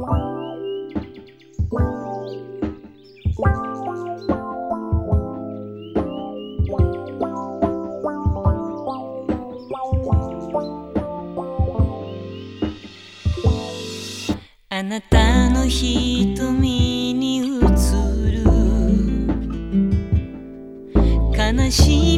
あなたの瞳に映る悲しみ